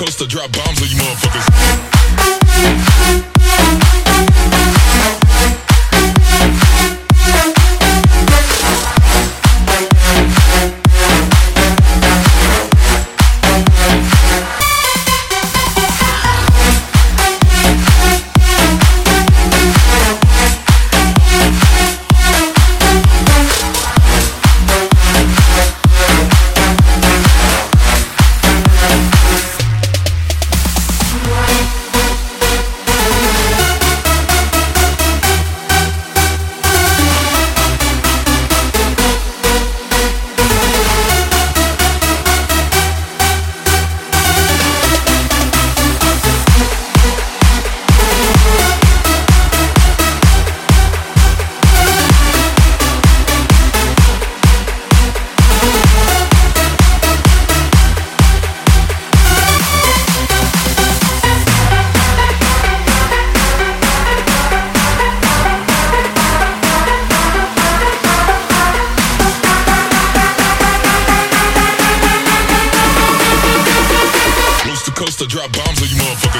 Coast to drop bombs on you motherfuckers. Coast to drop bombs on you motherfuckers.